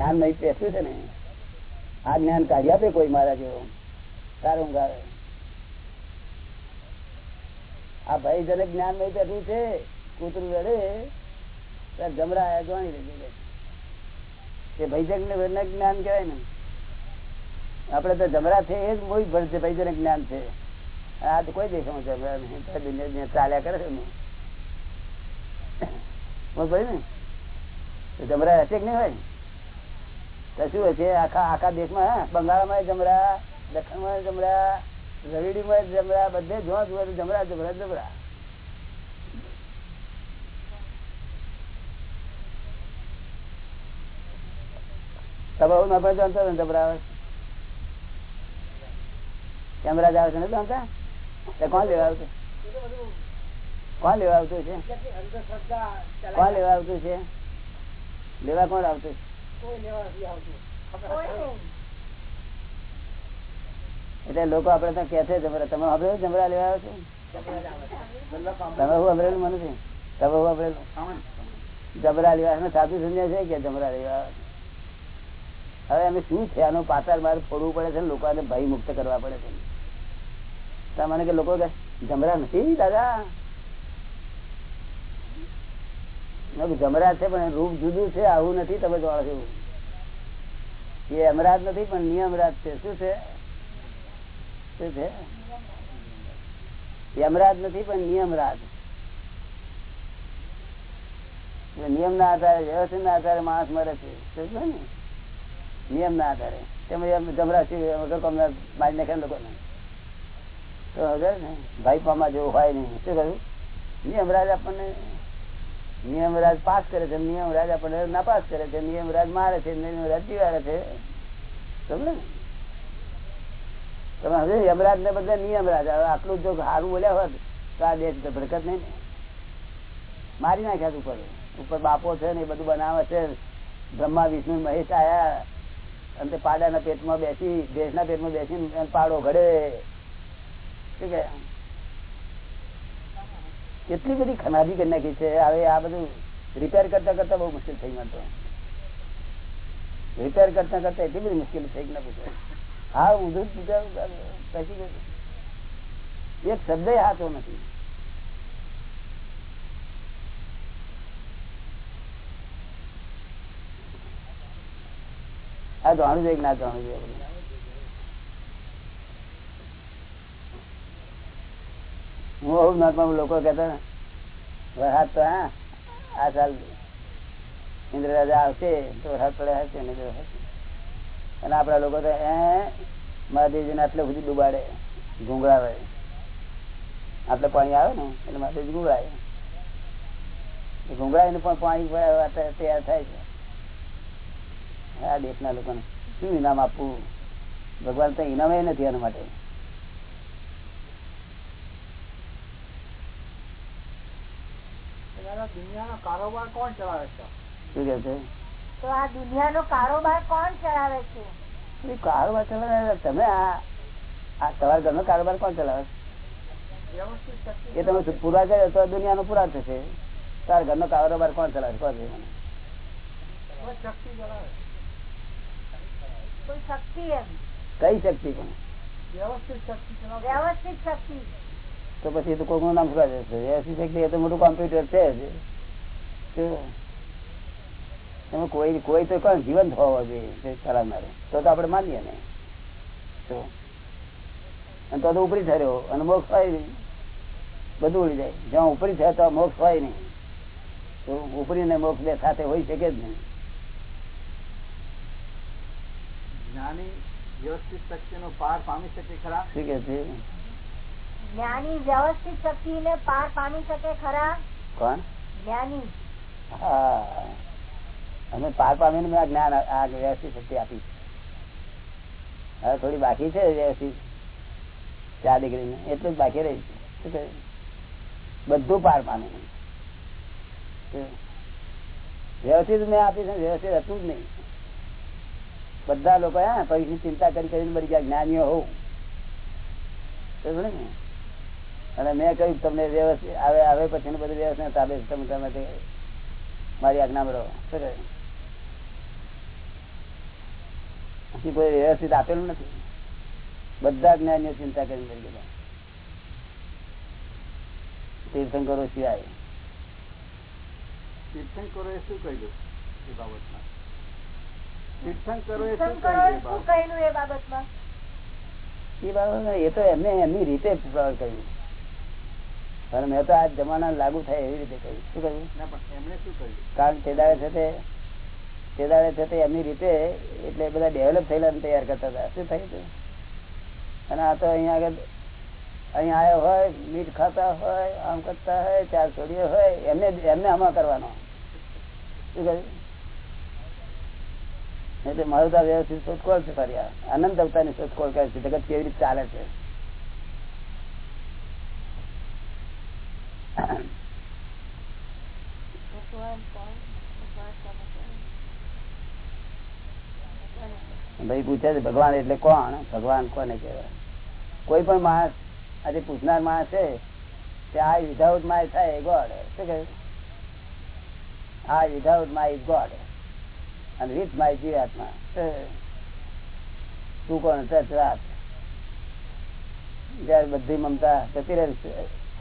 જ્ઞાન નહીં બેસ્યું છે ને? આ જ્ઞાન કાઢી આપે કોઈ મારા જેવો. સારું ઊંઘ આ ભાઈ જને જ્ઞાન નહીં બેઠું છે? કૂતરું રડે. જમરા લીધી એ ભાઈજન ને જ્ઞાન કહેવાય ને. આપડે તો જમરા છે, એ જ મોઈ ભર જ્ઞાન છે. આ તો કોઈ દેખામાં જમરા ચાલ્યા કરે છે ને? જમરા હશે કે નહીં શું હશે આખા આખા દેશમાં બંગાળમાં જમરા, દક્ષિણમાં જમરા, રવિડીમાં જમરા, બધે જોવા જોવા જમરા જમરા જમરા. તમારું ના પણ જાણતો ને આવે કેમેરા જ આવે છે ને જાણતા? કોણ લેવા આવતું? કોણ લેવા આવતું છે? કોણ લેવા આવતું છે? લેવા કોણ આવતું એટલે લોકો આપડે તો કે છે જમરા તમે હવે જમરા લેવા આવ્યો છો? તમે હું અમરેલું મને છે? તમે હું અમરેલું જમરા લેવા સાધુ સમજાય છે કે જમરા લેવા હવે અમે શું છે? આનું પાછળ મારે ફોડવું પડે છે લોકોને ભય મુક્ત કરવા પડે છે. મને કે લોકો જમરા નથી, દાદા? જમરા છે, પણ રૂપ જુદું છે, આવું નથી, તમે જોવા છો એ અમરાજ નથી, પણ નિયમરાજ છે. શું છે? શું છે? યમરાજ નથી, પણ નિયમરાજ નિયમ ના આધારે વ્યવસ્થિત ના આધારે માણસ મરે છે. ને નિયમ ના? આધારે. તેમાં જમરા વગર કોમ મારી નાખે લોકોને. તો વગર ને ભાઈ પામા જેવું હોય નહીં. શું કહ્યું? નિયમરાજ આપણને નિયમરાજ પાસ કરે છે, નિયમરાજ આપણને નાપાસ કરે છે, નિયમરાજ મારે છે, નિયમરાજ જીવાડે છે. સમજે તમે હવે યમરાજ ને બદલે નિયમરાજ. આટલું જો સારું બોલ્યા હોત, તો આ દેશ ભડકત નહીં મારી નાખ્યા ઉપર. ઉપર બાપો છે ને એ બધું બનાવે છે. બ્રહ્મા, વિષ્ણુ, મહેશ આયા. અને પાડાના પેટમાં બેસી, દેશના પેટમાં બેસી પાડો ઘડે. શું કે કેટલી બધી ખનાદી કરી નાખી છે. હવે આ બધું રિપેર કરતા કરતા બહુ મુશ્કેલ થઈ ગયો રિપેર કરતા કરતા એટલી બધી મુશ્કેલ થઈ ગઈ પૂછે હા ઊંધું પછી એક શબ્દ હાથો નથી. આ જાણું છે કે ના જાણું જોઈએ હું નાથમાં લોકો કહેતા વરસાદ તો, હા, આ સાલ ઇન્દ્ર આવશે તો વરસાદ પડે હશે અને આપણા લોકો તો એ મહાદેવજીને આટલે સુધી ડુબાડે ઘૂંઘળાવે આટલે પાણી આવે ને, એટલે મહાદેવજી ઘૂંઘળાય ઘૂંઘળાય ને પણ પાણી તૈયાર થાય છે. આ દેશના લોકોને શું ઇનામ આપવું? ભગવાન તો ઇનામ નથી એના માટે. દુનિયાનો કારોબાર કોણ ચલાવે છે? શું કે છે? તો આ દુનિયાનો કારોબાર કોણ ચલાવે છે? કારોબાર ચલાવે તમે આ આ તમારા ઘરનો કારોબાર કોણ ચલાવે એ તમે પૂરા કરે તો દુનિયાનો પૂરા થશે. તારા ઘરનો કારોબાર કોણ ચલાવે કોણ મને શક્તિ ચલાવે કોઈ શક્તિ એમ? કઈ શક્તિ? પણ વ્યવસ્થિત શક્તિ ચલાવે વ્યવસ્થિત શક્તિ. તો પછી તો કોઈ નામ શું જશે વ્યવસ્થિત શક્તિ એ તો મોટું કોમ્પ્યુટર છે જ. તમે કોઈ કોઈ તો કોણ? જીવંત હોવા જોઈએ ચલાવનારે તો તો આપણે માનીએ ને. તો અને તો તો ઉપરી થયો અને મોક્ષ હોય નહીં. બધું ઉડી જાય. જ્યાં ઉપરી થયા તો મોક્ષ હોય નહીં. તો ઉપરી ને મોક્ષ બે સાથે હોય શકે જ નહીં. જ્ઞાની વ્યવસ્થિત શક્તિ નો પાર પામી શકે ખરા? શું કે છે? જ્ઞાની વ્યવસ્થિત શક્તિ ને પાર પામી શકે ખરા? કોણ? જ્ઞાની. હા. અમે પાર પામીને મેં જ્ઞાન આ વ્યવસ્થિત શક્તિ આપી. હવે થોડી બાકી છે વ્યવસ્થિત. ચાર ડિગ્રી એટલું જ બાકી રહી છે. બધું પાર પામે વ્યવસ્થિત મેં આપી છે વ્યવસ્થિત હતું જ નહીં. બધા લોકો હા પૈસા ચિંતા કરી કરીને મરી ગયા જ્ઞાનીઓ હોવ ને? અને મેં કહ્યું તમને વ્યવસ્થિત આવે આવે પછી બધું વ્યવસ્થિત તાબે તમે તમે મારી આજ્ઞામાં રહો શું કહ્યું? કોઈ વ્યવસ્થિત આપેલું નથી. બધા જ્ઞાનીઓ ચિંતા કરી મરી ગયેલા તીર્થંકરો સિવાય. તીર્થંકરોએ શું કહ્યું એ બાબતમાં? તીર્થંકરોએ શું કહ્યું એ શું એ બાબતમાં? એ બાબત એ તો એમને એમની રીતે પ્રવર્ત કર્યું. અને મેં તો આ જમાના લાગુ થાય એવી રીતે કહ્યું. શું કહ્યું? પણ કારણ તે દાડે છે તે તે દાડે છે તે એમની રીતે એટલે બધા ડેવલપ થયેલા તૈયાર કરતા હતા. શું થયું હતું? અને આ તો અહીંયા આગળ અહીંયા આવ્યો હોય મીઠ ખાતા હોય આમ કરતા હોય ચાર છોડીઓ હોય એમને એમને આમાં કરવાનો. શું કહ્યું? એટલે મારું તો વ્યવસ્થિત શોધખોળ છે ફરી આ. અનંત અવતારની શોધખોળ કરે છે. જગત કેવી રીતે ચાલે છે ભગવાન કોણ ભગવાન કોને કહેવાય? ભાઈ પૂછે છે ભગવાન એટલે કોણ? ભગવાન કોને કહેવાય? કોઈ પણ માણસ આજે પૂછનાર માણસ છે કે આ વિધાઉટ માય થાય ગોડ શું કહ્યું આ વિધાઉટ માય ગોડ અને વિથ માય જીવાત્મા. તું કોણ? ટચ જયારે બધી મમતા જતી રહે છે.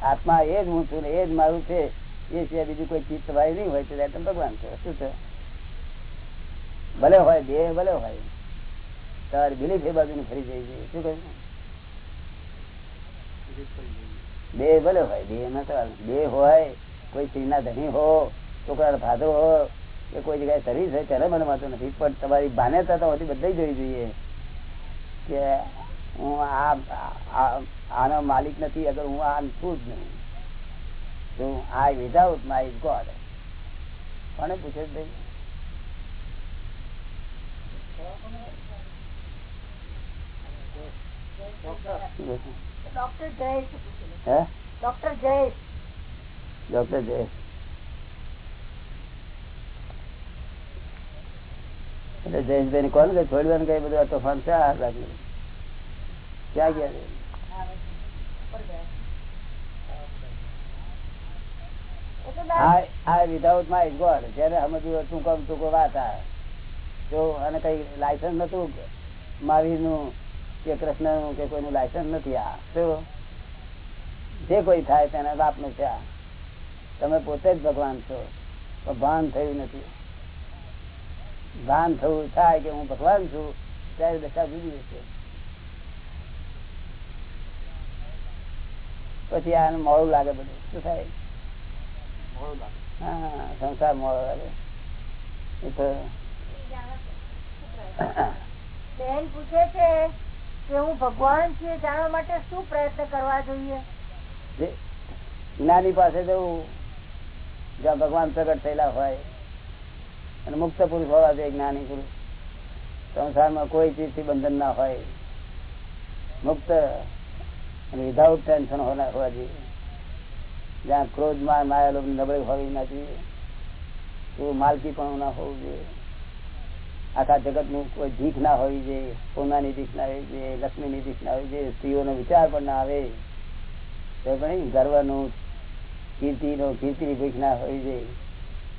આત્મા એ જ હું છું ને એ જ મારું છે એ સિવાય બીજું કોઈ ચીજ તમારી નહીં હોય તો તમે ભગવાન છે. શું છે? ભલે હોય દેહ ભલે હોય તમારી બિલીફ એ બાજુ ફરી જાય છે. શું કહ્યું? બે ભલે હોય, બે દેહ હોય, કોઈ સ્ત્રીના ધણી હો છોકરા ફાધો હો, કે કોઈ જગ્યાએ સર્વિસ હોય, ત્યારે મને વાંધો નથી. પણ તમારી માન્યતા તો હોતી બધા જોવી જોઈએ કે હું આનો માલિક નથી, અગર હું આ છું જ નહીં. તો આ વિધાઉટ માય ગોડ કોને પૂછે ભાઈ? ડોક્ટર જયેશ. હે? ડોક્ટર જયેશ. ડોક્ટર જયેશ. એટલે જયેશભાઈ ને કોણ કે? છોડવાનું કઈ બધું આ તોફાન છે? આ લાગ્યું ક્યાં ગયા ગયા. આ વિધાઉટ માય ગોડ જયારે ટૂંકો વાત આ જો અને કઈ લાયસન્સ નતું મારી નું કે કૃષ્ણનું કે કોઈનું લાયસન્સ નથી આ. શું? જે કોઈ થાય તેના બાપનું છે આ. તમે પોતે જ ભગવાન છો. પણ ભાન થયું નથી. ભાન થયું થાય કે હું ભગવાન છું ત્યારે દશા જુદી હશે. પછી આને મોડું લાગે બધું. શું થાય? મોડું લાગે. હા સંસાર મોડો લાગે. એ તો બેન પૂછે છે હું ભગવાન છું એ જાણવા માટે શું પ્રયત્ન કરવા જોઈએ? જ્ઞાની પાસે જવું જ્યાં ભગવાન પ્રગટ થયેલા હોય અને મુક્ત પુરુષ હોવા જોઈએ જ્ઞાની પુરુષ, સંસારમાં કોઈ ચીજથી બંધન ના હોય, મુક્ત અને વિધાઉટ ટેન્શન હોવા જોઈએ. જ્યાં ક્રોધમાં માયા લોભ નબળી હોવી ના જોઈએ, એવું માલકી પણ ના હોવું જોઈએ. આખા જગતનું કોઈ ભીખ ના હોવી જોઈએ, સોનાની ભીખ ના હોવી જોઈએ, લક્ષ્મીની ભીખ ના હોવી જોઈએ, સ્ત્રીઓનો વિચાર પણ ના આવે. ગર્વનું, કીર્તિનો, કીર્તિની ભીખ ના હોવી જોઈએ.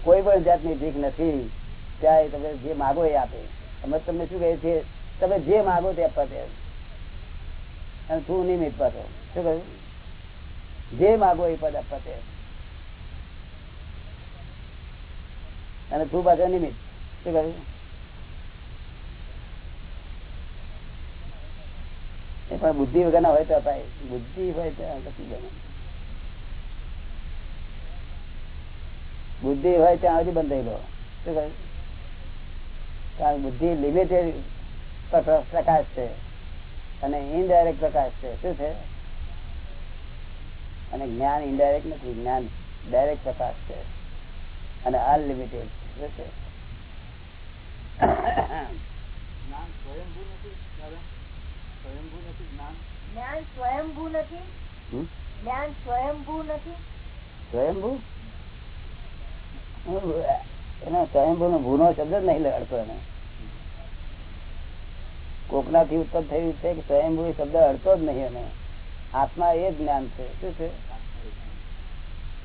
કોઈ પણ જાતની ભીખ નથી ત્યાં તમે જે માગો એ આપે. અમે તમને શું કહે છે તમે જે માગો તે આપવા તૈયાર અને તું નિમિત્ત પાછો શું કહ્યું? જે માગો એ પદ આપવા તૈયાર અને તું પાછો નિમિત્ત. શું કહ્યું? એ પણ બુદ્ધિ વગર ના હોય તો અપાય. બુદ્ધિ હોય તો કશું બને બુદ્ધિ હોય ત્યાં સુધી બંધાયેલો શું કહ્યું? કારણ બુદ્ધિ લિમિટેડ પ્રકાશ છે. અને ઇનડાયરેક્ટ પ્રકાશ છે. શું છે? અને જ્ઞાન ઇનડાયરેક્ટ નથી. જ્ઞાન ડાયરેક્ટ પ્રકાશ છે. અને અનલિમિટેડ શું છે? સ્વયંભૂ નથી. સ્વયંભૂ નથી જ્ઞાન. જ્ઞાન સ્વયંભૂ નથી? જ્ઞાન સ્વયંભૂ નથી? સ્વયંભૂ? એનો સ્વયંભૂ નો ભૂનો શબ્દ નહીં અડતો એને. કોકના થી ઉત્પન્ન થયું છે કે સ્વયંભૂ શબ્દ અડતો જ નહીં એને. આત્મા એ જ્ઞાન છે. શું છે?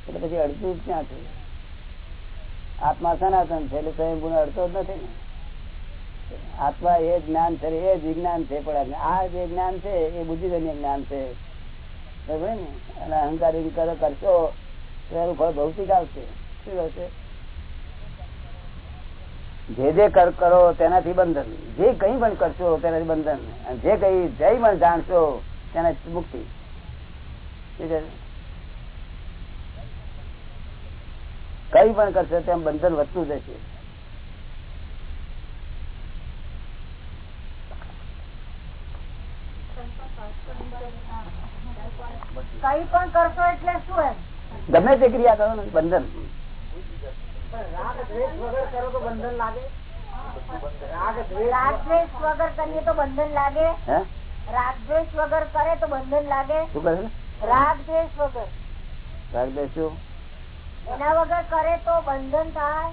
એટલે પછી અડતું જ ક્યાં છે? આત્મા સનાતન છે એટલે સ્વયંભૂ અડતો જ નથી ને. આત્મા એ જ્ઞાન છે, એ જ વિજ્ઞાન છે, પણ આ જે જ્ઞાન છે, એ બુદ્ધિજન્ય જ્ઞાન છે. બરાબર ને? અને અહંકાર કરો કરશો તો એનું ફળ ભૌતિક આવશે. શું આવશે? જે જે કરો તેનાથી બંધન. જે કઈ પણ કરશો તેનાથી બંધન. જે કઈ જય પણ જાણશો તેનાથી મુક્તિ. કઈ પણ કરશો તેમ બંધન વધતું જશે. કઈ પણ કરશો એટલે શું એમ? ગમે તે ક્રિયા કરો બંધન. રાગ દ્વેષ વગર કરીએ તો બંધન લાગે? હે? રાગ દ્વેષ વગર કરે તો બંધન લાગે? શું કહે છે? રાગ દ્વેષ વગર. રાગ દેશું એના વગર કરે તો બંધન થાય.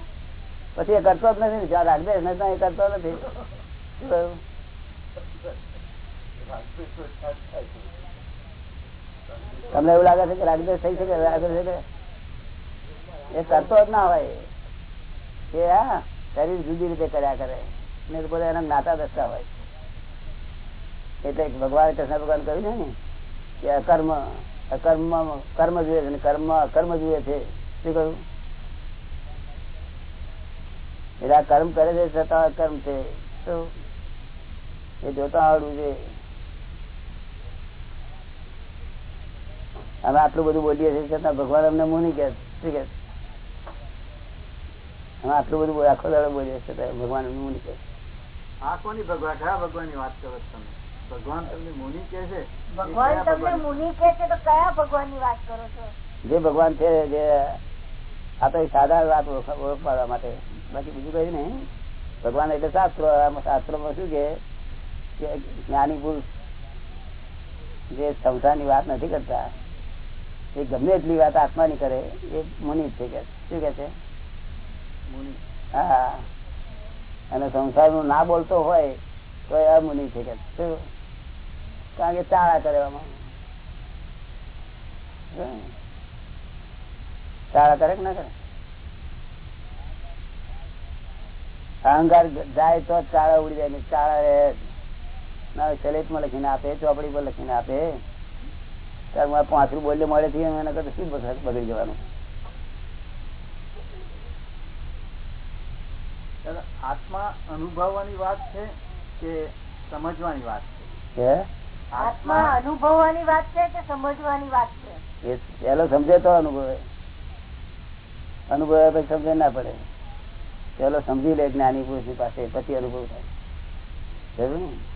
પછી એ કરતો જ નથી રાગદેશ નથી કરતો નથી? તમને એવું લાગે છે કે રાગદેશ થઈ શકે રાગદેશ છે? એ કરતો જ ના હોય. એ હા, શરીર જુદી રીતે કર્યા કરે. ને બધા એના નાતા દસતા હોય. એટલે ભગવાન કૃષ્ણ ભગવાન કહ્યું છે ને, કે અકર્મ અકર્મ, કર્મ જોઈએ છે કર્મ, અકર્મ જોઈએ છે. શું કહ્યું? એટલે આ કર્મ કરે છે છતાં અકર્મ છે. તો એ જોતા આવડવું છે અમે આટલું બધું બોલીએ છીએ છતાં ભગવાન અમને મુની કે શું કે અમે આટલું બધું આખો દાડો બોલીએ છીએ છતાં ભગવાન અમને મુની કે આ કોની ભગવાન? કયા ભગવાન વાત કરો તમે? ભગવાન તમને મુનિ કે છે? ભગવાન તમને મુનિ કે છે તો કયા ભગવાન વાત કરો છો? જે ભગવાન છે જે આ તો સાદા વાત ઓળખવા માટે. બાકી બીજું કઈ નહીં. ભગવાન એટલે શાસ્ત્રો. શાસ્ત્રોમાં શું કે જ્ઞાની પુરુષ જે સંસારની વાત નથી કરતા એ ગમે એટલી વાત આત્માની કરે એ મુનિ છે કે શું કે છે? હા. અને સંસારનું ના બોલતો હોય તો એ અમુનિ છે કે શું? કારણ કે ચાળા કરે એમાં ચાળા કરે કે ના કરે? અહંકાર જાય તો ચાળા ઉડી જાય ને ચાળા. ના લખીને આપે ચોપડી પર લખીને આપે. ત્યારે મારે પાંચરું બોલ્યો મળે છે એના કરતા શું બગડી બગડી જવાનું? આત્મા અનુભવવાની વાત છે કે સમજવાની વાત છે? આત્મા અનુભવવાની વાત છે કે સમજવાની વાત છે? એ પેલો સમજે તો અનુભવે. અનુભવે પછી સમજે ના પડે. પેલો સમજી લે જ્ઞાની પુરુષની પાસે પછી અનુભવ થાય. જરૂર ને?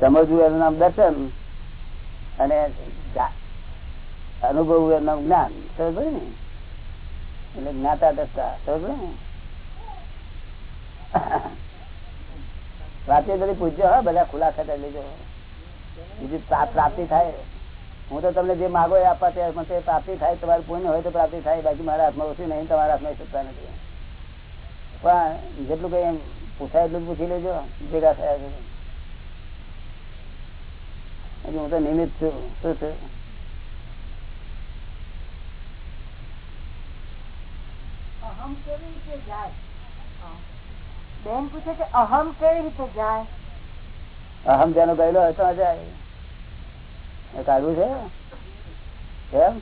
સમજવું એનું નામ દર્શન અને અનુભવવું એનું નામ જ્ઞાન. સમજ ને? એટલે જ્ઞાતા દસતા સમજ ને? વાતે બધી પૂછજો હા, બધા ખુલાસા કરી લેજો બીજી પ્રાપ્તિ થાય. હું તો તમને જે માગો એ આપવા ત્યાં તે પ્રાપ્તિ થાય. તમારું પુણ્ય હોય તો પ્રાપ્તિ થાય. બાકી મારા હાથમાં ઓછી નહીં, તમારા હાથમાં સત્તા નથી. પણ જેટલું કઈ પૂછાય એટલું પૂછી લેજો. ભેગા થયા છે હજી હું તો નિમિત્ત છું. શું છે અહમ કેવી રીતે જાય? બેન પૂછે કે અહમ કેવી રીતે જાય? અહમ જેનો ગયેલો હતો જાય કાઢવું છે? એમ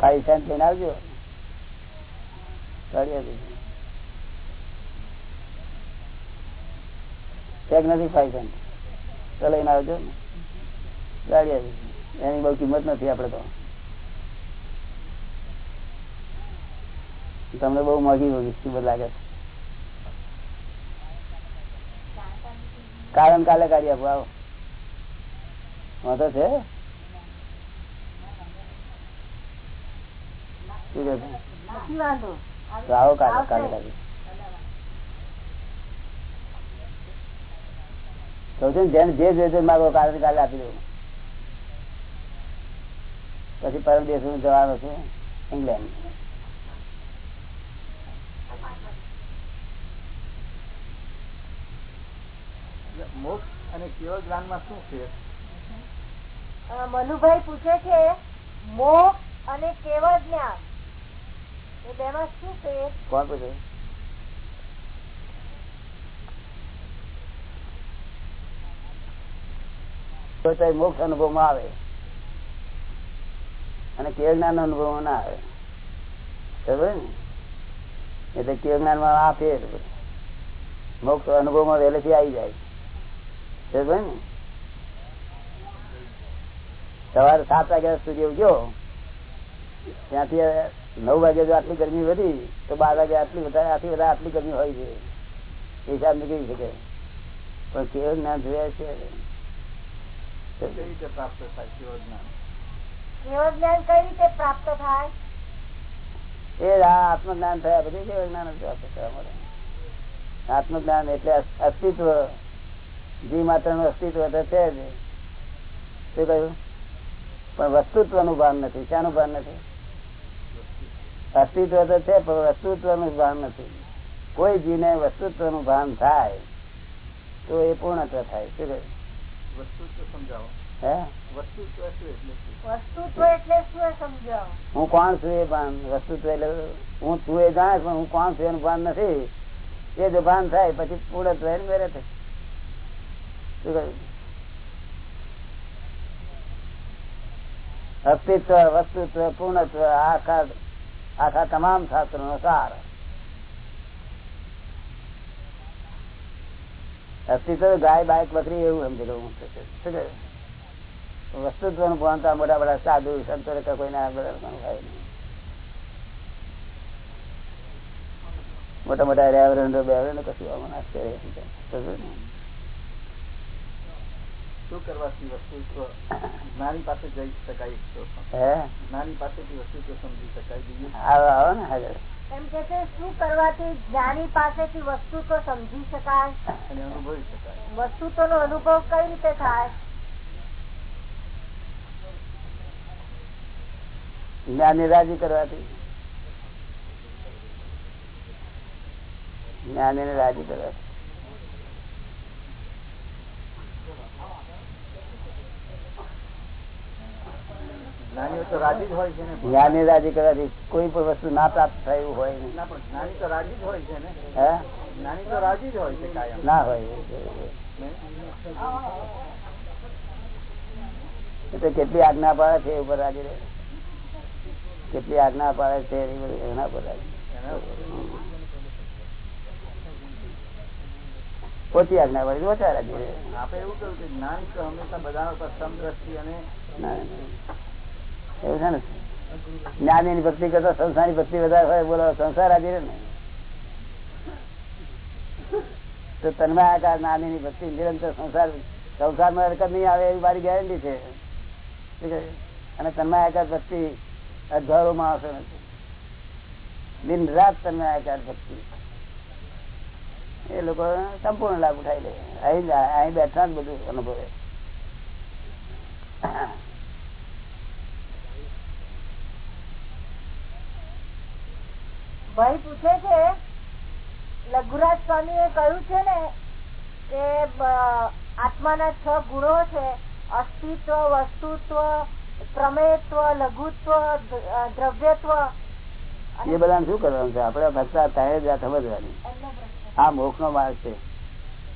ફાઈવ સેન્ટ લઈને આવજો. કાઢી નથી ફાઈ સેન્ટ લઈને આવજો ને. ગાડી એની બહુ કિંમત નથી આપડે તો. તમને બહુ મોંઘી મોઘી કિંમત લાગે છે. કારણ કાલે કાઢી આપો આવો. વાંધો છે? શું આવો કાલે. કાલે કાઢી કહું જેને જે જોઈએ તે માગો કાલે આપી દઉં પછી પરમ દેશ જવાનું છે ઇંગ્લેન્ડ મોક્ષ અને કેવળ જ્ઞાનમાં શું છે? મનુભાઈ પૂછે છે મોક્ષ અને કેવળ જ્ઞાન? એ બેમાં શું છે? કોણ પૂછે? તો મોક્ષ અનુભવમાં આવે. અને કેવ જ્ઞાન અનુભવ ના આવે. ખબર ને? એટલે કેવ આ ફેર. મોક્ષ અનુભવમાં વહેલેથી આવી જાય. ને? સવારે સાત વાગ્યા સુધી ઉગ્યો ત્યાંથી નવ વાગે જો આટલી ગરમી વધી, તો બાર વાગે આટલી વધારે આટલી વધારે, આટલી ગરમી હોય છે. એ હિસાબ નીકળી શકે. પણ કેવું જ્ઞાન જોયા છે. કઈ રીતે પ્રાપ્ત થાય કેવો જ્ઞાન કેવળ જ્ઞાન કઈ રીતે પ્રાપ્ત થાય? એ આત્મજ્ઞાન થયા પછી કેવું જ્ઞાન પ્રાપ્ત થયા મળે. આત્મજ્ઞાન એટલે અસ્તિત્વ. જી માત્રનું અસ્તિત્વ તો છે જ. શું કહ્યું? પણ વસ્તુત્વનું ભાન નથી. શાનું ભાન નથી? અસ્તિત્વ તો છે પણ વસ્તુત્વનું ભાન નથી. કોઈ જીને વસ્તુત્વનું ભાન થાય તો એ પૂર્ણત્વ થાય. શું કહ્યું? હે? વસ્તુત્વ શું એટલે શું? વસ્તુત્વ એટલે શું એ હું કોણ છું એ ભાન? વસ્તુત્વ એટલે હું છું એ જાણે પણ હું કોણ છું એનું ભાન નથી. એ જો ભાન થાય પછી પૂર્ણત્વ એને મેરે થાય. શું કહ્યું? અસ્તિત્વ વસ્તુત્વ પૂર્ણત્વ આખા આખા તમામ શાસ્ત્રો નો સાર. અસ્તિત્વ ગાય બાઈક બકરી એવું સમજી લઉં શું વસ્તુત્વનું ભાન તો મોટા મોટા સાધુ સંતો કે કોઈને થાય મોટા મોટા રેવરન્ડો બેવરન્ડો કશું આમાં આશ્ચર્ય? શું કરવાથી વસ્તુત્વ? જ્ઞાની પાસે જઈ શકાય તો. જ્ઞાની પાસેથી વસ્તુત્વ સમજી શકાય. આવો આવો ને હાજર એમ કે છે શું કરવાથી જ્ઞાની પાસેથી તો સમજી શકાય? અને અનુભવી શકાય. તો નો અનુભવ કઈ રીતે થાય? જ્ઞાની રાજી કરવાથી. જ્ઞાની ને રાજી કરવાથી જ્ઞાનીઓ તો રાજી જ હોય છે ને જ્ઞાની રાજી કરવાથી કોઈ પણ વસ્તુ ના પ્રાપ્ત થયું હોય જ્ઞાની તો રાજી જ હોય છે ને. હે? જ્ઞાની તો રાજી જ હોય છે ના હોય. કેટલી આજ્ઞા પાડે છે એ ઉપર રાજી રહે. કેટલી આજ્ઞા પાડે છે એના પર. ઓછી આજ્ઞા પાડે ઓછા રાજી રહે. આપણે એવું કહ્યું કે જ્ઞાન તો હંમેશા બધા પર સમદ્રષ્ટિ અને. એવું છે ને? જ્ઞાની ની ભક્તિ કરતા સંસારની ભક્તિ વધારે હોય, બોલો, સંસાર રાજી ને? તો તન્મય આકાર જ્ઞાની ની ભક્તિ, નિરંતર સંસાર, સંસારમાં હરકત નહીં આવે એવી મારી ગેરંટી છે. અને તન્મય આકાર ભક્તિ હજારો માણસો નથી દિન રાત તન્મય આકાર ભક્તિ. એ લોકો સંપૂર્ણ લાભ ઉઠાવી લે. અહીં અહીં બેઠા જ બધું અનુભવે. ભાઈ પૂછે છે, લઘુરાજ સ્વામી એ કહ્યું છે ને કે આત્માના છ ગુણો છે, અસ્તિત્વ, વસ્તુત્વ, પ્રમેયત્વ, લઘુત્વ દ્રવ્યત્વ. એ બધા શું કરવાનું છે? આપડે ભક્તા તારે જ સમજવાની. આ મોક્ષ નો માર્ગ છે.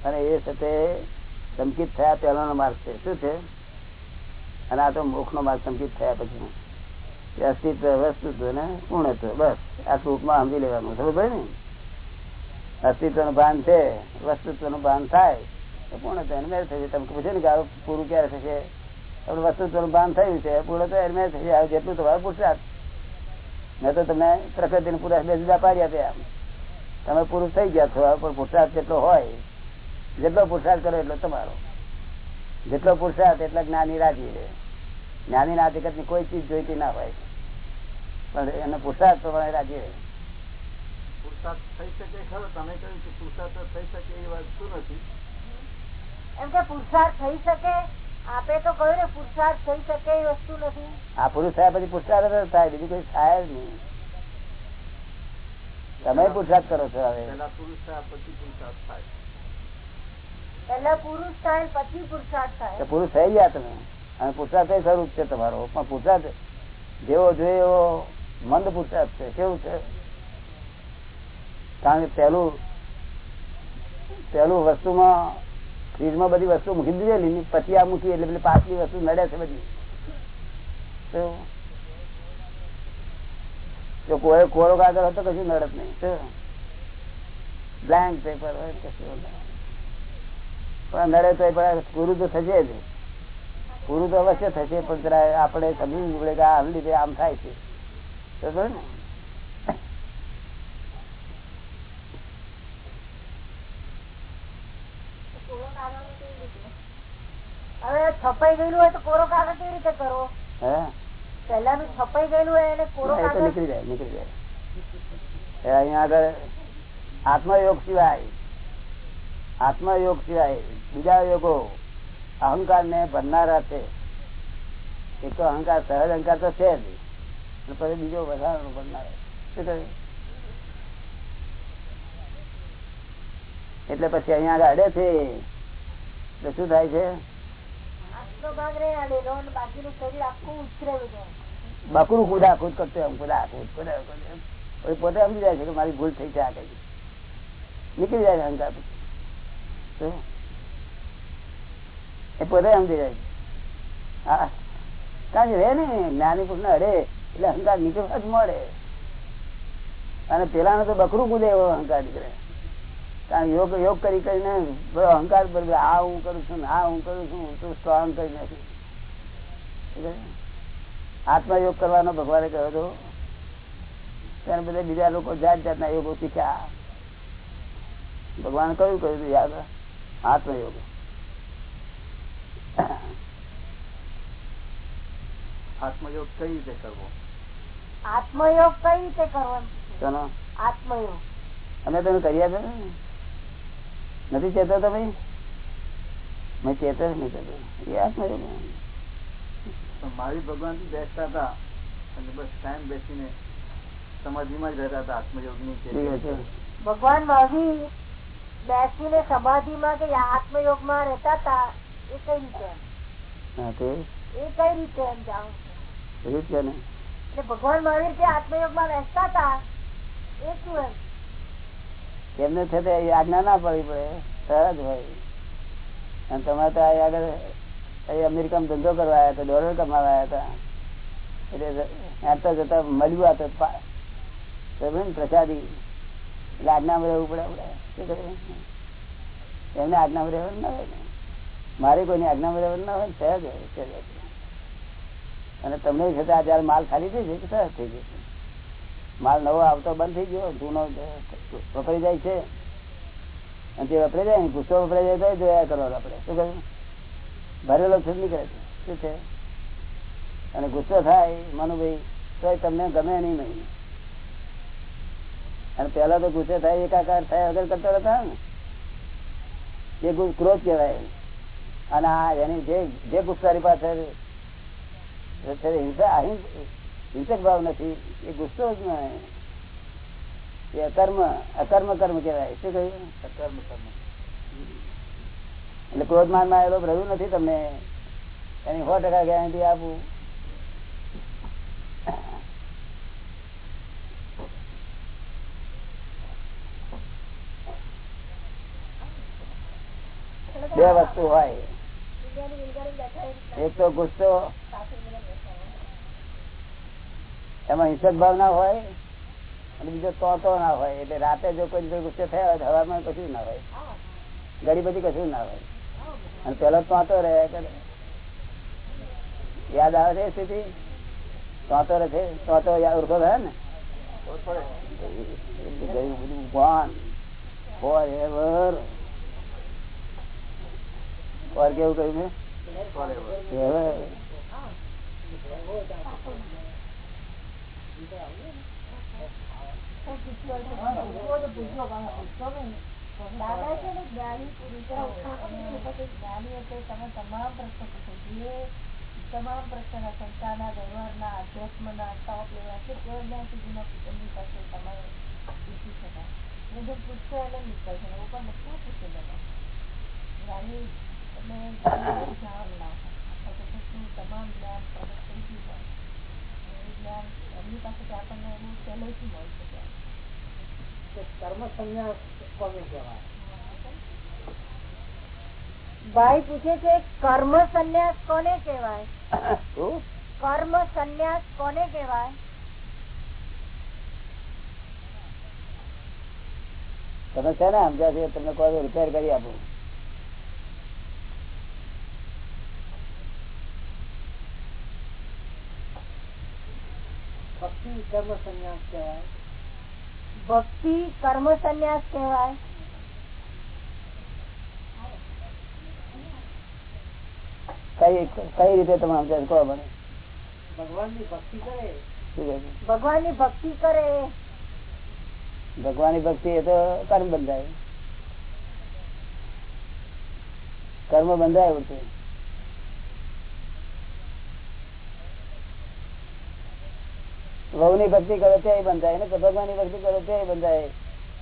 અને એ સાથે સંકિત થયા પહેલાનો માર્ગ છે. શું છે? અને આ તો મોક્ષ નો માર્ગ સંકિત થયા પછી. અસ્તિત્વ વસ્તુત્વ ને પૂર્ણત્વ, બસ. આ ટૂંકમાં સમજી લેવાનું. સમજ ભાઈ ને? અસ્તિત્વનું ભાન છે વસ્તુત્વનું ભાન થાય, તો પૂર્ણત્વ એને મેળ થશે. તમે પૂછે ને કે આવું પૂરું ક્યારે થશે? આપણે વસ્તુત્વનું ભાન થયું છે, પૂર્ણત્વ એને મેળ થશે. જેટલું તમારે પુરુષાર્થ મેં તો તમને પ્રકૃતિ ને પુરુષ બે જુદા પાડી આપ્યા તમે પુરુષ થઈ ગયા છો પણ પુરુષાર્થ જેટલો હોય. જેટલો પુરુષાર્થ કરો એટલો તમારો. જેટલો પુરુષાર્થ એટલા જ્ઞાની રાજી રહે જ્ઞાની ના જગતની કોઈ ચીજ જોઈતી ના હોય. પણ એનો પુરસાદ પ્રમાણે રાજી રહે પુરુષાર્થ થઈ શકે ખરો તમે કહ્યું કે પુરુષાર્થ થઈ શકે એ વસ્તુ નથી? એમ કે પુરુષાર્થ થઈ શકે આપે તો કહ્યું ને પુરુષાર્થ થઈ શકે એ વસ્તુ નથી. આ પુરુષ થયા પછી પુરુષાર્થ જ થાય બીજું કોઈ થાય જ નહીં. તમે પુરુષાર્થ કરો છો હવે. પેલા પુરુષાર્થ પછી પુરુષાર્થ થાય. પેલા પુરુષ થાય પછી પુરસાદ થાય. પુરુષ થઈ ગયા તમે. અને પુરસાદ કઈ સ્વરૂપ છે તમારો? પણ પુરસાદ જેવો જોઈએ એવો મંદ પુરુષાર્થ છે, કેવું છે? કારણ કે પેલું પેલું વસ્તુમાં ફ્રીજમાં બધી વસ્તુ મૂકી દીધેલી પછી આ મૂકી એટલે પેલી પાછલી વસ્તુ નડે છે બધી. કોઈ કોરો કાગળ હતો કશું નડત નહીં બ્લેન્ક પેપર હોય કશું પણ નડે તો પૂરું તો થશે જ. પૂરું તો અવશ્ય થશે, પણ આપણે સમજવું પડે કે આ લીધે આમ થાય છે. ને? હવે છપાઈ ગયેલું હોય તો કોરો કાગળ કેવી રીતે કરવો હે? પહેલાનું છપાઈ ગયેલું હોય એને કોરો કાગળ નીકળી જાય નીકળી જાય. અહીંયા આગળ આત્મયોગ સિવાય આત્મયોગ સિવાય બીજા યોગો અહંકાર ને ભરનારા છે એક તો અહંકાર સહજ અહંકાર તો છે જ. પછી બીજો વધારાનો ભરનાર શું કહ્યું એટલે પછી અહીંયા આગળ અડે છે. શું થાય છે? બકરું કુદા કુદ કરતો એમ કુદા કુદ કુદા પોતે સમજી જાય છે કે મારી ભૂલ થઈ છે આ કઈ. નીકળી જાય અહંકાર પછી. એ પોતે સમજી જાય હા. કારણ કે રે ને જ્ઞાની પુરુષ અડે. એટલે અહંકાર નીચે મળે. અને પેલા તો બકરું કુદે એવો અહંકાર નીકળે. કારણ યોગ યોગ કરી કરીને અહંકાર પર આ હું કરું છું આ હું કરું છું હું તો સ્ટ્રોંગ કરી નાખી. આત્મયોગ કરવાનો ભગવાને કહ્યો હતો. ત્યારે બધા બીજા લોકો જાત જાતના યોગો શીખ્યા. ભગવાન કયું કહ્યું યાદ? આત્મયોગ. આત્મયોગ કઈ રીતે કરવો? આત્મયોગ કઈ રીતે કરવો ચલો આત્મયોગ. અમે તમે કર્યા છે નથી ચેતો તમે? મેં ચેતો નહીં કરતો. એ આત્મયોગ મારી ભગવાનથી બેસતા હતા અને બસ ટાઈમ બેસીને સમાધિમાં જ રહેતા હતા આત્મયોગની. ભગવાન મહાવીર બેસીને સમાધિમાં કે આત્મયોગમાં રહેતા હતા એ કઈ રીતે એમ? હા તે એ કઈ રીતે એમ જાણું છું છે ને. ભગવાન મહાવીર જે આત્મયોગમાં બેસતા હતા એ શું એમ? એમને છે તે આજ્ઞા ના પડવી પડે સરસ ભાઈ. અને તમે તો આગળ અમેરિકામાં ધંધો કરવા આવ્યા હતા ડોલર કમાવા આવ્યા હતા. એટલે આટલા જતા મળ્યું આ તો પા- સમજ્યો ને પ્રસાદી. એટલે આજ્ઞામાં રહેવું પડે આપણે. એમને આજ્ઞામાં રહેવાનું ના હોય ને. મારે કોઈની આજ્ઞામાં રહેવાનું ના હોય ને સહેજ હોય સહેજ હોય. અને તમને છતાં જયારે માલ ખાલી થઈ જાય સરસ થઈ જશે માલ નવો આવતો બંધ થઈ ગયો, જૂનો વપરાઈ જાય છે. અને જે વપરાઈ જાય ને, ગુસ્સો વપરાઈ જાય તો જોયા કરો આપણે. શું કહ્યું ભરેલો છે નીકળે છે. શું છે? અને ગુસ્સો થાય મનુભાઈ તો તમને ગમે નહીં નહીં અને પેલા તો ગુસ્સે થાય, એકાકાર થાય વગર કરતા હતા ને. એ ક્રોધ કહેવાય. અને આ એની જે જે ગુસ્સારી છે હિંસા હિંસક ભાવ નથી. એ ગુસ્સો જ નહીં એ અકર્મ અકર્મ કર્મ કહેવાય. શું કહ્યું? અકર્મ કર્મ. એટલે ક્રોધમાનમાં આવેલો રહ્યું નથી તમને. એની સો ટકા ગેરંટી આપું. બે વસ્તુ હોય. એક તો ગુસ્સો એમાં હિંસક ભાવ ના હોય અને બીજો તો ના હોય. એટલે રાતે જો કોઈ ગુસ્સે થયા હોય હવામાં કશું ના હોય. ઘડી કશું ના હોય. અને પેલો તો રહે કરે યાદ આવે છે સ્થિતિ? તો રહે છે? તો ઓળખો રહે ને? ફોર એવર ફોર કેવું કહ્યું Ever. દાદા છે ને તમામ જે તમામ છે જ્ઞાન સુધીના એને પૂછે બધા જ્ઞાની એટલે જ્ઞાન ના હોય તમામ જ્ઞાન પ્રગટ જ્ઞાન એમની પાસેથી આપણને બહુ સહેલેથી મળી શકે કર્મ સંન્યાસ કોને કહેવાય? ભાઈ પૂછે છે કર્મ સંન્યાસ કોને કહેવાય? કર્મ સંન્યાસ કોને કહેવાય? તમે છે ને સમજ્યા છે તમને કોઈ રિપેર કરી આપું. ભક્તિ કર્મ સંન્યાસ કહેવાય. ભક્તિ કર્મ સંન્યાસ કહેવાય. કઈ કઈ રીતે તમે સમજ્યા કહો મને ભગવાનની ભક્તિ કરે. ભગવાનની ભક્તિ કરે. ભગવાનની ભક્તિ એ તો કર્મ બંધાય. કર્મ બંધાય એવું વહુ ની ભક્તિ કરો તે બંધાય. ને ભગવાનની ભક્તિ કરો તે બંધાય.